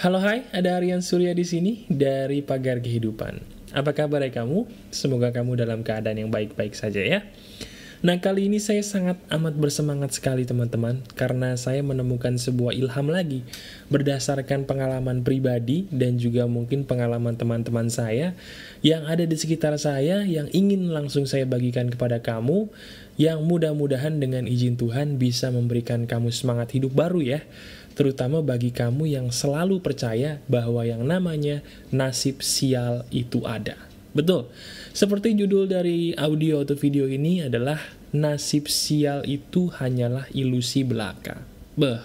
Halo hai, ada Aryan Surya di sini dari Pagar Kehidupan. Apa kabar ya kamu? Semoga kamu dalam keadaan yang baik-baik saja ya. Nah kali ini saya sangat amat bersemangat sekali teman-teman Karena saya menemukan sebuah ilham lagi Berdasarkan pengalaman pribadi dan juga mungkin pengalaman teman-teman saya Yang ada di sekitar saya yang ingin langsung saya bagikan kepada kamu Yang mudah-mudahan dengan izin Tuhan bisa memberikan kamu semangat hidup baru ya terutama bagi kamu yang selalu percaya bahwa yang namanya nasib sial itu ada. Betul, seperti judul dari audio atau video ini adalah nasib sial itu hanyalah ilusi belaka. Beh,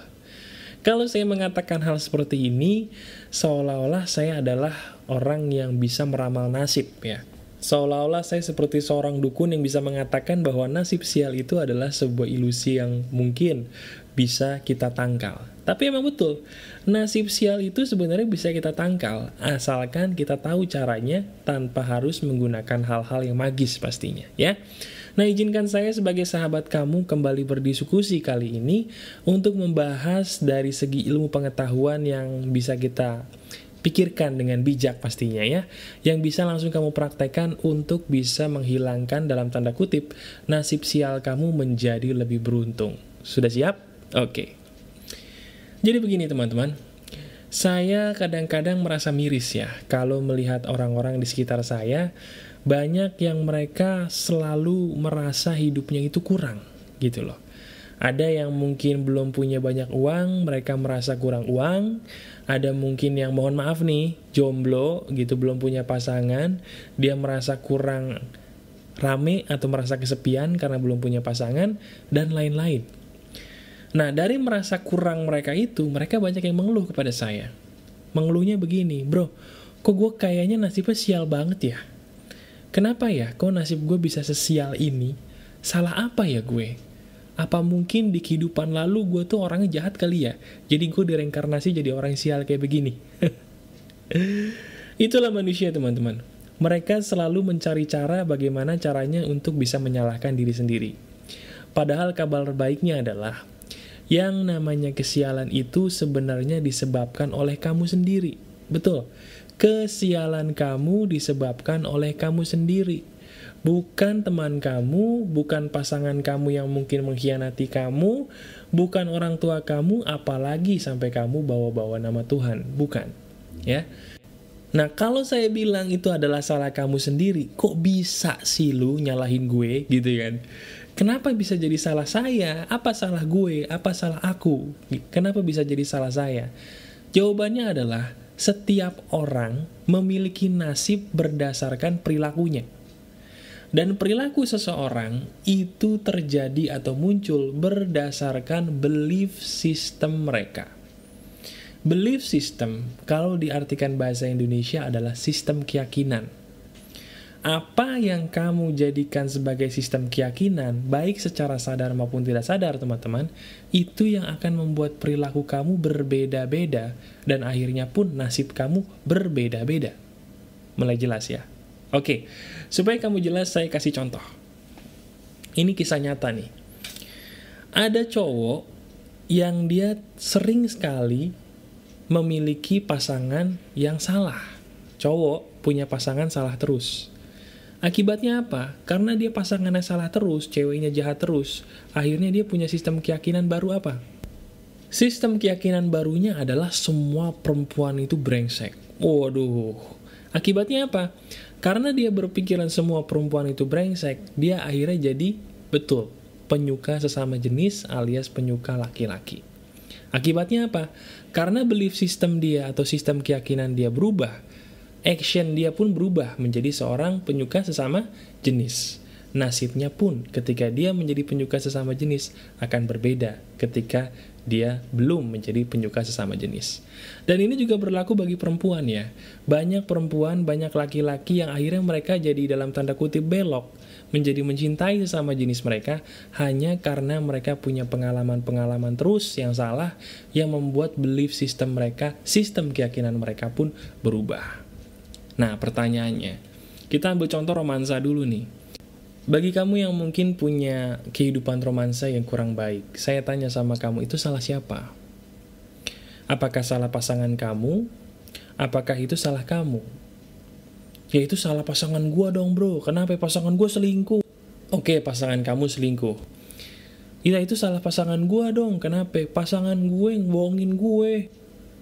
kalau saya mengatakan hal seperti ini, seolah-olah saya adalah orang yang bisa meramal nasib ya. Seolah-olah saya seperti seorang dukun yang bisa mengatakan bahwa nasib sial itu adalah sebuah ilusi yang mungkin bisa kita tangkal. Tapi emang betul, nasib sial itu sebenarnya bisa kita tangkal, asalkan kita tahu caranya tanpa harus menggunakan hal-hal yang magis pastinya, ya. Nah, izinkan saya sebagai sahabat kamu kembali berdiskusi kali ini untuk membahas dari segi ilmu pengetahuan yang bisa kita pikirkan dengan bijak pastinya ya, yang bisa langsung kamu praktekkan untuk bisa menghilangkan dalam tanda kutip nasib sial kamu menjadi lebih beruntung. Sudah siap? Oke. Jadi begini teman-teman, saya kadang-kadang merasa miris ya kalau melihat orang-orang di sekitar saya banyak yang mereka selalu merasa hidupnya itu kurang gitu loh. Ada yang mungkin belum punya banyak uang, mereka merasa kurang uang. Ada mungkin yang mohon maaf nih, jomblo gitu, belum punya pasangan. Dia merasa kurang rame atau merasa kesepian karena belum punya pasangan, dan lain-lain. Nah, dari merasa kurang mereka itu, mereka banyak yang mengeluh kepada saya. Mengeluhnya begini, bro, kok gue kayaknya nasibnya sial banget ya? Kenapa ya, kok nasib gue bisa sesial ini? Salah apa ya gue? Apa mungkin di kehidupan lalu gue tuh orangnya jahat kali ya? Jadi gue direinkarnasi jadi orang sial kayak begini. Itulah manusia teman-teman. Mereka selalu mencari cara bagaimana caranya untuk bisa menyalahkan diri sendiri. Padahal kabar baiknya adalah yang namanya kesialan itu sebenarnya disebabkan oleh kamu sendiri. Betul, kesialan kamu disebabkan oleh kamu sendiri. Bukan teman kamu, bukan pasangan kamu yang mungkin mengkhianati kamu, bukan orang tua kamu, apalagi sampai kamu bawa-bawa nama Tuhan. Bukan, ya. Nah, kalau saya bilang itu adalah salah kamu sendiri, kok bisa sih lu nyalahin gue gitu kan? Kenapa bisa jadi salah saya? Apa salah gue? Apa salah aku? Kenapa bisa jadi salah saya? Jawabannya adalah setiap orang memiliki nasib berdasarkan perilakunya. Dan perilaku seseorang itu terjadi atau muncul berdasarkan belief system mereka. Belief system, kalau diartikan bahasa Indonesia adalah sistem keyakinan apa yang kamu jadikan sebagai sistem keyakinan, baik secara sadar maupun tidak sadar, teman-teman, itu yang akan membuat perilaku kamu berbeda-beda, dan akhirnya pun nasib kamu berbeda-beda. Mulai jelas ya? Oke, supaya kamu jelas, saya kasih contoh. Ini kisah nyata nih. Ada cowok yang dia sering sekali memiliki pasangan yang salah. Cowok punya pasangan salah terus Akibatnya apa? Karena dia pasangannya salah terus, ceweknya jahat terus, akhirnya dia punya sistem keyakinan baru apa? Sistem keyakinan barunya adalah semua perempuan itu brengsek. Waduh. Akibatnya apa? Karena dia berpikiran semua perempuan itu brengsek, dia akhirnya jadi betul penyuka sesama jenis alias penyuka laki-laki. Akibatnya apa? Karena belief system dia atau sistem keyakinan dia berubah, action dia pun berubah menjadi seorang penyuka sesama jenis. Nasibnya pun ketika dia menjadi penyuka sesama jenis akan berbeda ketika dia belum menjadi penyuka sesama jenis. Dan ini juga berlaku bagi perempuan ya. Banyak perempuan, banyak laki-laki yang akhirnya mereka jadi dalam tanda kutip belok menjadi mencintai sesama jenis mereka hanya karena mereka punya pengalaman-pengalaman terus yang salah yang membuat belief system mereka, sistem keyakinan mereka pun berubah. Nah, pertanyaannya, kita ambil contoh romansa dulu nih. Bagi kamu yang mungkin punya kehidupan romansa yang kurang baik, saya tanya sama kamu, itu salah siapa? Apakah salah pasangan kamu? Apakah itu salah kamu? Ya itu salah pasangan gue dong bro, kenapa pasangan gue selingkuh? Oke, pasangan kamu selingkuh. Ya itu salah pasangan gue dong, kenapa? Pasangan gue yang bohongin gue.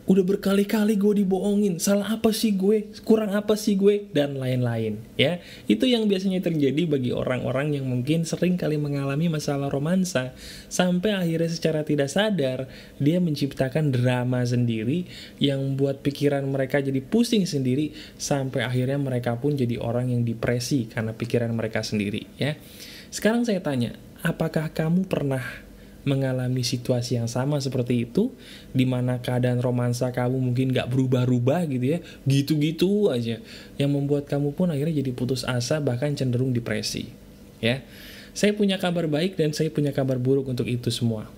Udah berkali-kali gue dibohongin, salah apa sih gue, kurang apa sih gue, dan lain-lain. Ya, itu yang biasanya terjadi bagi orang-orang yang mungkin sering kali mengalami masalah romansa, sampai akhirnya secara tidak sadar, dia menciptakan drama sendiri, yang buat pikiran mereka jadi pusing sendiri, sampai akhirnya mereka pun jadi orang yang depresi karena pikiran mereka sendiri. Ya, Sekarang saya tanya, apakah kamu pernah mengalami situasi yang sama seperti itu, di mana keadaan romansa kamu mungkin gak berubah-ubah gitu ya, gitu-gitu aja, yang membuat kamu pun akhirnya jadi putus asa bahkan cenderung depresi. Ya, saya punya kabar baik dan saya punya kabar buruk untuk itu semua.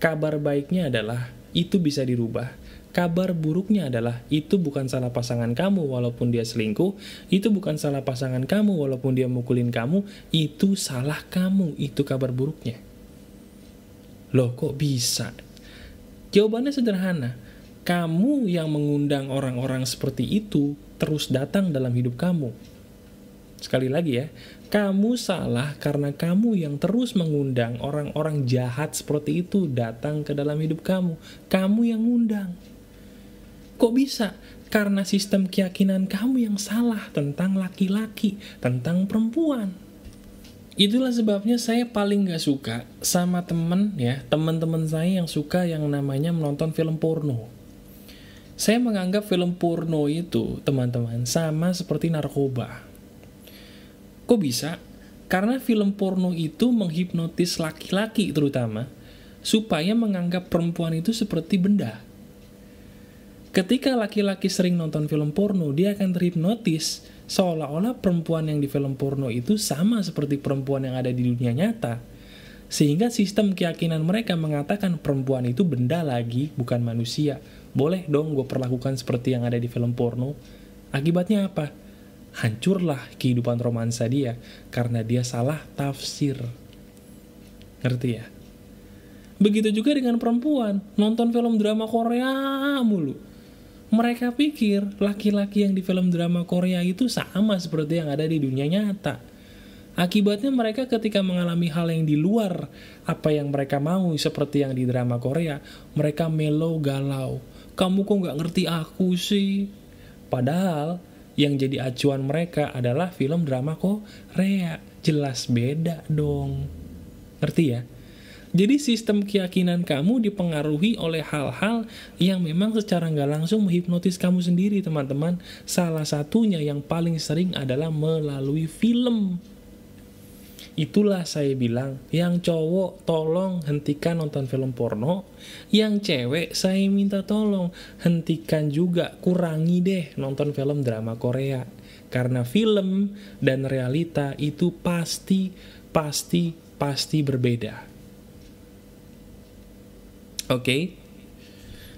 Kabar baiknya adalah itu bisa dirubah. Kabar buruknya adalah itu bukan salah pasangan kamu walaupun dia selingkuh, itu bukan salah pasangan kamu walaupun dia mukulin kamu, itu salah kamu, itu kabar buruknya. Loh kok bisa? Jawabannya sederhana. Kamu yang mengundang orang-orang seperti itu terus datang dalam hidup kamu. Sekali lagi ya, kamu salah karena kamu yang terus mengundang orang-orang jahat seperti itu datang ke dalam hidup kamu. Kamu yang ngundang. Kok bisa? Karena sistem keyakinan kamu yang salah tentang laki-laki, tentang perempuan. Itulah sebabnya saya paling gak suka sama temen ya, teman-teman saya yang suka yang namanya menonton film porno. Saya menganggap film porno itu, teman-teman, sama seperti narkoba. Kok bisa? Karena film porno itu menghipnotis laki-laki terutama, supaya menganggap perempuan itu seperti benda. Ketika laki-laki sering nonton film porno, dia akan terhipnotis, seolah-olah perempuan yang di film porno itu sama seperti perempuan yang ada di dunia nyata. Sehingga sistem keyakinan mereka mengatakan perempuan itu benda lagi, bukan manusia. Boleh dong gue perlakukan seperti yang ada di film porno. Akibatnya apa? Hancurlah kehidupan romansa dia, karena dia salah tafsir. Ngerti ya? Begitu juga dengan perempuan, nonton film drama Korea mulu mereka pikir laki-laki yang di film drama Korea itu sama seperti yang ada di dunia nyata. Akibatnya mereka ketika mengalami hal yang di luar apa yang mereka mau seperti yang di drama Korea, mereka melo galau. Kamu kok nggak ngerti aku sih? Padahal yang jadi acuan mereka adalah film drama Korea. Jelas beda dong. Ngerti ya? Jadi sistem keyakinan kamu dipengaruhi oleh hal-hal yang memang secara nggak langsung menghipnotis kamu sendiri teman-teman. Salah satunya yang paling sering adalah melalui film. Itulah saya bilang, yang cowok tolong hentikan nonton film porno, yang cewek saya minta tolong hentikan juga, kurangi deh nonton film drama Korea. Karena film dan realita itu pasti, pasti, pasti berbeda. Oke. Okay?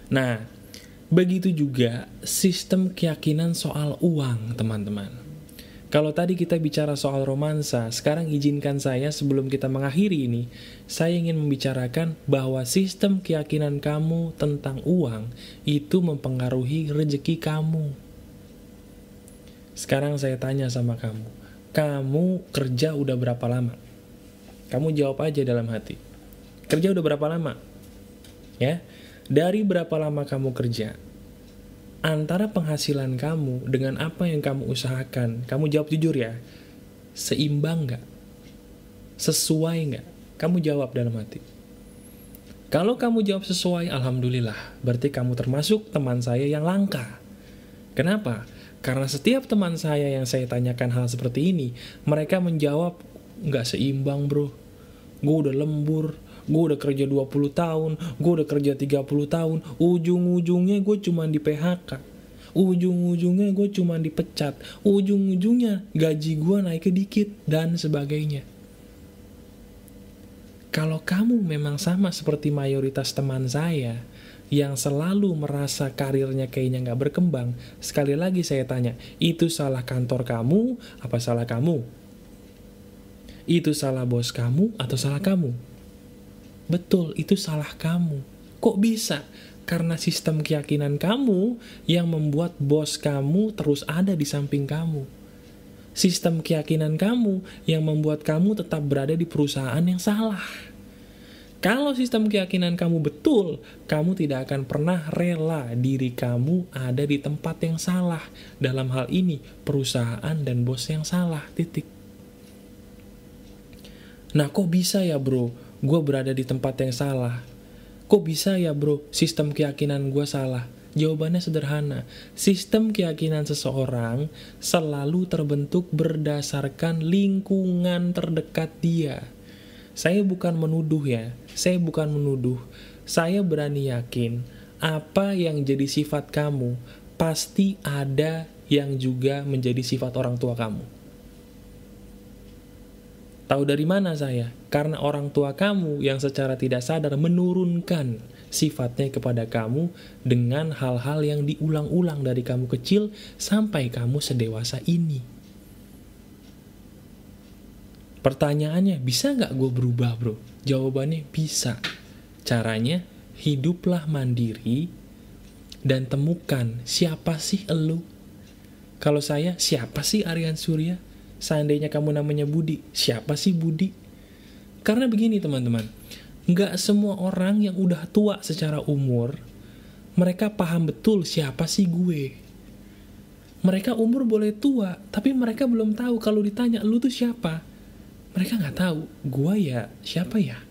Nah, begitu juga sistem keyakinan soal uang, teman-teman. Kalau tadi kita bicara soal romansa, sekarang izinkan saya sebelum kita mengakhiri ini, saya ingin membicarakan bahwa sistem keyakinan kamu tentang uang itu mempengaruhi rezeki kamu. Sekarang saya tanya sama kamu, kamu kerja udah berapa lama? Kamu jawab aja dalam hati. Kerja udah berapa lama? Ya. Dari berapa lama kamu kerja? Antara penghasilan kamu dengan apa yang kamu usahakan. Kamu jawab jujur ya. Seimbang nggak? Sesuai nggak? Kamu jawab dalam hati. Kalau kamu jawab sesuai alhamdulillah berarti kamu termasuk teman saya yang langka. Kenapa? Karena setiap teman saya yang saya tanyakan hal seperti ini mereka menjawab nggak seimbang bro. Gue udah lembur gue udah kerja 20 tahun, gue udah kerja 30 tahun, ujung-ujungnya gue cuma di PHK. Ujung-ujungnya gue cuma dipecat, ujung-ujungnya gaji gue naik dikit, dan sebagainya. Kalau kamu memang sama seperti mayoritas teman saya, yang selalu merasa karirnya kayaknya nggak berkembang, sekali lagi saya tanya, itu salah kantor kamu, apa salah kamu? Itu salah bos kamu atau salah kamu? Betul, itu salah kamu. Kok bisa? karena sistem keyakinan kamu yang membuat bos kamu terus ada di samping kamu. Sistem keyakinan kamu yang membuat kamu tetap berada di perusahaan yang salah. Kalau sistem keyakinan kamu betul, kamu tidak akan pernah rela diri kamu ada di tempat yang salah. Dalam hal ini, perusahaan dan bos yang salah, titik. Nah, kok bisa ya bro, gue berada di tempat yang salah? Kok bisa ya bro, sistem keyakinan gue salah? Jawabannya sederhana, sistem keyakinan seseorang selalu terbentuk berdasarkan lingkungan terdekat dia. Saya bukan menuduh ya, saya bukan menuduh. Saya berani yakin, apa yang jadi sifat kamu, pasti ada yang juga menjadi sifat orang tua kamu. Tahu dari mana saya? Karena orang tua kamu yang secara tidak sadar menurunkan sifatnya kepada kamu dengan hal-hal yang diulang-ulang dari kamu kecil sampai kamu sedewasa ini. Pertanyaannya, bisa nggak gue berubah bro? Jawabannya bisa. Caranya, hiduplah mandiri dan temukan siapa sih elu. Kalau saya, siapa sih Aryan Surya? Seandainya kamu namanya Budi, siapa sih Budi? Karena begini teman-teman, nggak semua orang yang udah tua secara umur, mereka paham betul siapa sih gue. Mereka umur boleh tua, tapi mereka belum tahu kalau ditanya, lu tuh siapa? mereka nggak tahu gue ya siapa ya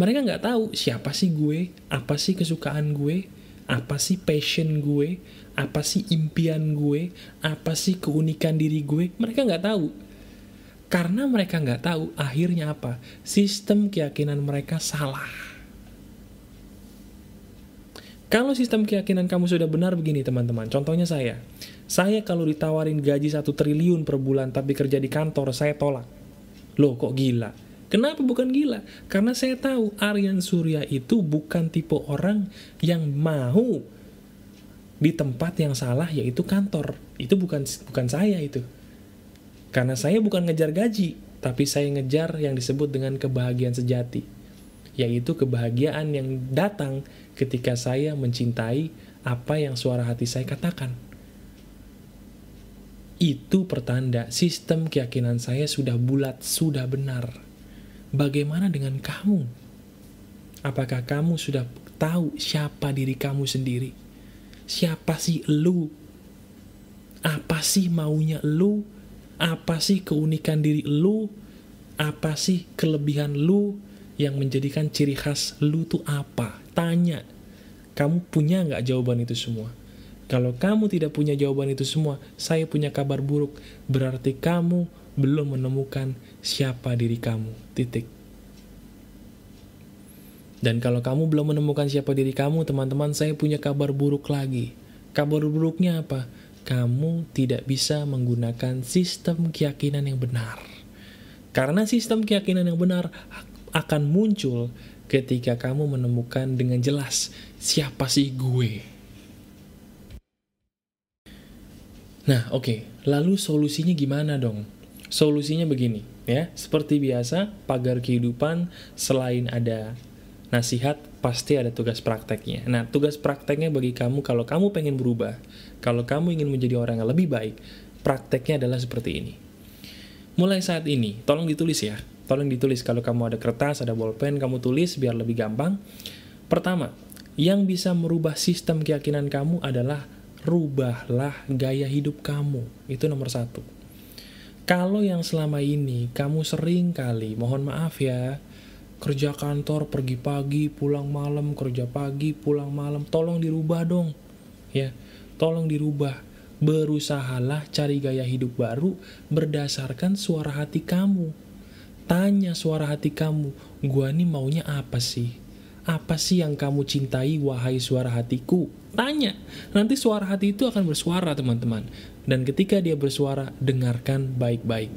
mereka nggak tahu siapa sih gue apa sih kesukaan gue apa sih passion gue? Apa sih impian gue? Apa sih keunikan diri gue? Mereka nggak tahu. Karena mereka nggak tahu akhirnya apa. Sistem keyakinan mereka salah. Kalau sistem keyakinan kamu sudah benar begini teman-teman. Contohnya saya. Saya kalau ditawarin gaji satu triliun per bulan tapi kerja di kantor saya tolak. Loh kok gila? Kenapa bukan gila? Karena saya tahu Aryan Surya itu bukan tipe orang yang mau di tempat yang salah yaitu kantor. Itu bukan bukan saya itu. Karena saya bukan ngejar gaji, tapi saya ngejar yang disebut dengan kebahagiaan sejati. Yaitu kebahagiaan yang datang ketika saya mencintai apa yang suara hati saya katakan itu pertanda sistem keyakinan saya sudah bulat, sudah benar. Bagaimana dengan kamu? Apakah kamu sudah tahu siapa diri kamu sendiri? Siapa sih lu? Apa sih maunya lu? Apa sih keunikan diri lu? Apa sih kelebihan lu yang menjadikan ciri khas lu tuh apa? Tanya. Kamu punya nggak jawaban itu semua? Kalau kamu tidak punya jawaban itu semua, saya punya kabar buruk. Berarti kamu belum menemukan siapa diri kamu. Titik. Dan kalau kamu belum menemukan siapa diri kamu, teman-teman, saya punya kabar buruk lagi. Kabar buruknya apa? Kamu tidak bisa menggunakan sistem keyakinan yang benar. Karena sistem keyakinan yang benar akan muncul ketika kamu menemukan dengan jelas siapa sih gue. Nah, oke. Okay. Lalu solusinya gimana dong? Solusinya begini, ya. Seperti biasa, pagar kehidupan selain ada nasihat, pasti ada tugas prakteknya. Nah, tugas prakteknya bagi kamu kalau kamu pengen berubah, kalau kamu ingin menjadi orang yang lebih baik, prakteknya adalah seperti ini. Mulai saat ini, tolong ditulis ya. Tolong ditulis kalau kamu ada kertas, ada bolpen, kamu tulis biar lebih gampang. Pertama, yang bisa merubah sistem keyakinan kamu adalah rubahlah gaya hidup kamu. Itu nomor satu. Kalau yang selama ini kamu sering kali, mohon maaf ya, kerja kantor, pergi pagi, pulang malam, kerja pagi, pulang malam, tolong dirubah dong. Ya, tolong dirubah. Berusahalah cari gaya hidup baru berdasarkan suara hati kamu. Tanya suara hati kamu, gua nih maunya apa sih? Apa sih yang kamu cintai, wahai suara hatiku? Tanya. Nanti suara hati itu akan bersuara, teman-teman. Dan ketika dia bersuara, dengarkan baik-baik.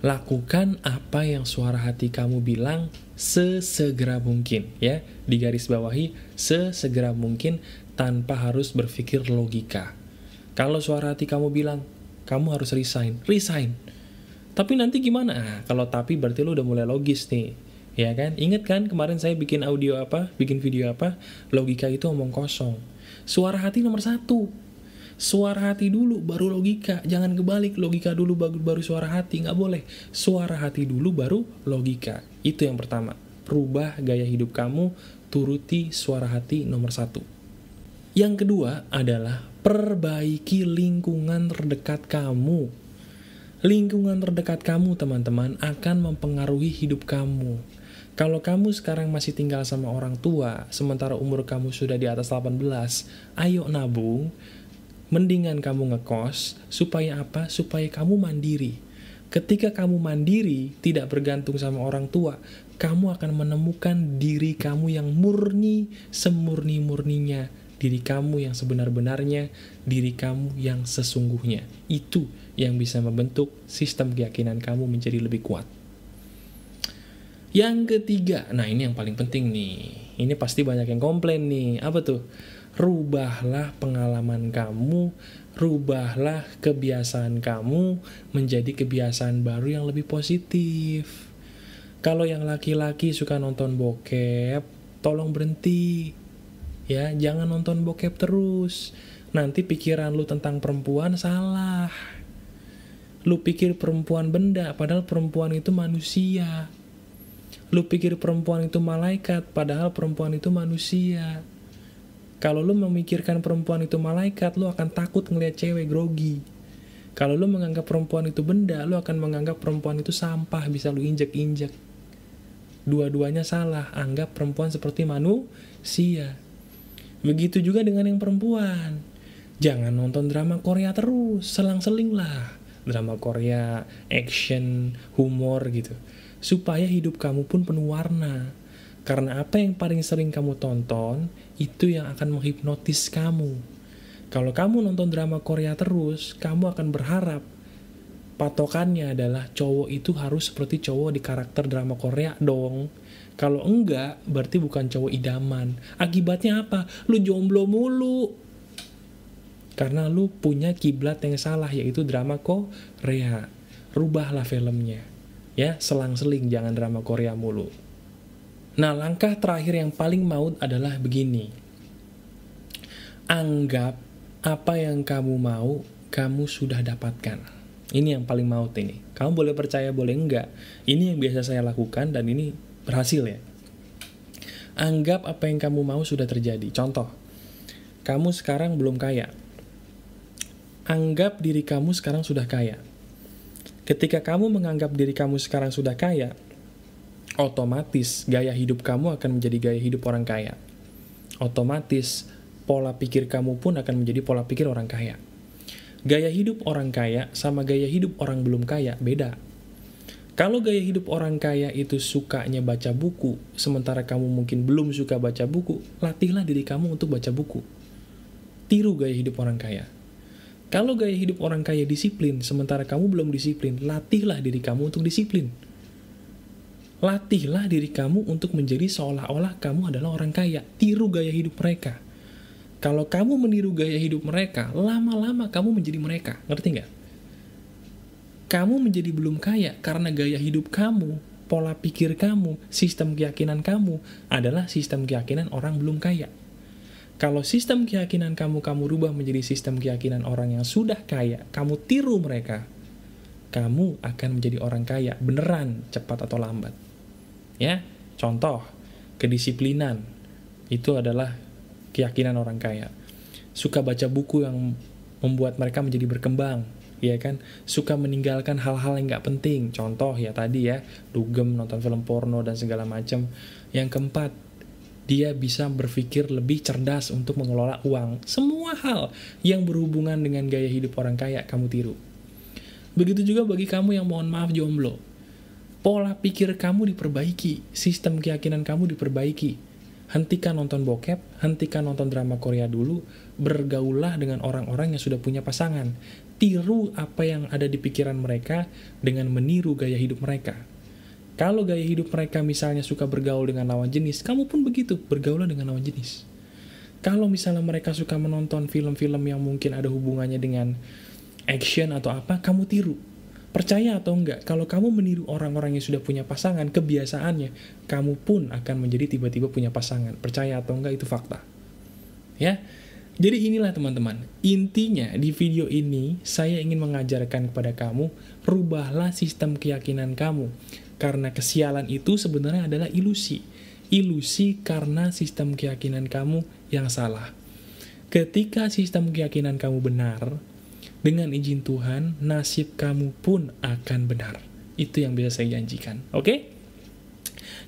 Lakukan apa yang suara hati kamu bilang sesegera mungkin, ya. Di garis bawahi, sesegera mungkin tanpa harus berpikir logika. Kalau suara hati kamu bilang, kamu harus resign, resign. Tapi nanti gimana? Nah, kalau tapi berarti lu udah mulai logis nih Ya kan? Ingat kan kemarin saya bikin audio apa, bikin video apa? Logika itu omong kosong. Suara hati nomor satu. Suara hati dulu, baru logika. Jangan kebalik, logika dulu, baru, suara hati. Nggak boleh. Suara hati dulu, baru logika. Itu yang pertama. Rubah gaya hidup kamu, turuti suara hati nomor satu. Yang kedua adalah perbaiki lingkungan terdekat kamu. Lingkungan terdekat kamu, teman-teman, akan mempengaruhi hidup kamu. Kalau kamu sekarang masih tinggal sama orang tua, sementara umur kamu sudah di atas 18, ayo nabung, mendingan kamu ngekos, supaya apa? Supaya kamu mandiri. Ketika kamu mandiri, tidak bergantung sama orang tua, kamu akan menemukan diri kamu yang murni, semurni-murninya, diri kamu yang sebenar-benarnya, diri kamu yang sesungguhnya. Itu yang bisa membentuk sistem keyakinan kamu menjadi lebih kuat. Yang ketiga, nah ini yang paling penting nih. Ini pasti banyak yang komplain nih. Apa tuh? Rubahlah pengalaman kamu, rubahlah kebiasaan kamu menjadi kebiasaan baru yang lebih positif. Kalau yang laki-laki suka nonton bokep, tolong berhenti ya jangan nonton bokep terus nanti pikiran lu tentang perempuan salah lu pikir perempuan benda padahal perempuan itu manusia lu pikir perempuan itu malaikat padahal perempuan itu manusia kalau lu memikirkan perempuan itu malaikat lu akan takut ngeliat cewek grogi kalau lu menganggap perempuan itu benda lu akan menganggap perempuan itu sampah bisa lu injek-injek dua-duanya salah anggap perempuan seperti manusia Begitu juga dengan yang perempuan. Jangan nonton drama Korea terus, selang-seling lah. Drama Korea, action, humor gitu. Supaya hidup kamu pun penuh warna. Karena apa yang paling sering kamu tonton, itu yang akan menghipnotis kamu. Kalau kamu nonton drama Korea terus, kamu akan berharap patokannya adalah cowok itu harus seperti cowok di karakter drama Korea dong. Kalau enggak, berarti bukan cowok idaman. Akibatnya apa? Lu jomblo mulu. Karena lu punya kiblat yang salah, yaitu drama Korea. Rubahlah filmnya. Ya, selang-seling, jangan drama Korea mulu. Nah, langkah terakhir yang paling maut adalah begini. Anggap apa yang kamu mau, kamu sudah dapatkan. Ini yang paling maut ini. Kamu boleh percaya, boleh enggak. Ini yang biasa saya lakukan dan ini berhasil ya. Anggap apa yang kamu mau sudah terjadi. Contoh, kamu sekarang belum kaya. Anggap diri kamu sekarang sudah kaya. Ketika kamu menganggap diri kamu sekarang sudah kaya, otomatis gaya hidup kamu akan menjadi gaya hidup orang kaya. Otomatis pola pikir kamu pun akan menjadi pola pikir orang kaya. Gaya hidup orang kaya sama gaya hidup orang belum kaya beda. Kalau gaya hidup orang kaya itu sukanya baca buku, sementara kamu mungkin belum suka baca buku, latihlah diri kamu untuk baca buku. Tiru gaya hidup orang kaya. Kalau gaya hidup orang kaya disiplin, sementara kamu belum disiplin, latihlah diri kamu untuk disiplin. Latihlah diri kamu untuk menjadi seolah-olah kamu adalah orang kaya. Tiru gaya hidup mereka. Kalau kamu meniru gaya hidup mereka, lama-lama kamu menjadi mereka. Ngerti nggak? kamu menjadi belum kaya karena gaya hidup kamu, pola pikir kamu, sistem keyakinan kamu adalah sistem keyakinan orang belum kaya. Kalau sistem keyakinan kamu kamu rubah menjadi sistem keyakinan orang yang sudah kaya, kamu tiru mereka, kamu akan menjadi orang kaya beneran cepat atau lambat. Ya, contoh kedisiplinan itu adalah keyakinan orang kaya. Suka baca buku yang membuat mereka menjadi berkembang, ya kan suka meninggalkan hal-hal yang nggak penting contoh ya tadi ya dugem nonton film porno dan segala macam yang keempat dia bisa berpikir lebih cerdas untuk mengelola uang. Semua hal yang berhubungan dengan gaya hidup orang kaya kamu tiru. Begitu juga bagi kamu yang mohon maaf jomblo. Pola pikir kamu diperbaiki sistem keyakinan kamu diperbaiki. Hentikan nonton bokep, hentikan nonton drama Korea dulu, bergaullah dengan orang-orang yang sudah punya pasangan. Tiru apa yang ada di pikiran mereka dengan meniru gaya hidup mereka. Kalau gaya hidup mereka misalnya suka bergaul dengan lawan jenis, kamu pun begitu, bergaul dengan lawan jenis. Kalau misalnya mereka suka menonton film-film yang mungkin ada hubungannya dengan action atau apa, kamu tiru. Percaya atau enggak, kalau kamu meniru orang-orang yang sudah punya pasangan, kebiasaannya, kamu pun akan menjadi tiba-tiba punya pasangan. Percaya atau enggak, itu fakta. Ya, jadi inilah teman-teman, intinya di video ini saya ingin mengajarkan kepada kamu, rubahlah sistem keyakinan kamu. Karena kesialan itu sebenarnya adalah ilusi. Ilusi karena sistem keyakinan kamu yang salah. Ketika sistem keyakinan kamu benar, dengan izin Tuhan, nasib kamu pun akan benar. Itu yang bisa saya janjikan. Oke?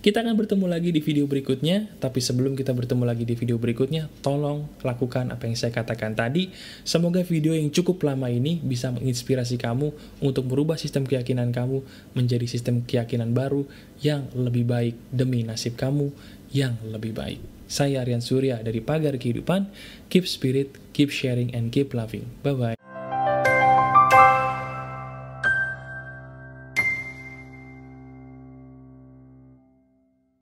Kita akan bertemu lagi di video berikutnya, tapi sebelum kita bertemu lagi di video berikutnya, tolong lakukan apa yang saya katakan tadi. Semoga video yang cukup lama ini bisa menginspirasi kamu untuk merubah sistem keyakinan kamu menjadi sistem keyakinan baru yang lebih baik demi nasib kamu yang lebih baik. Saya Aryan Surya dari Pagar Kehidupan. Keep spirit, keep sharing, and keep loving. Bye-bye.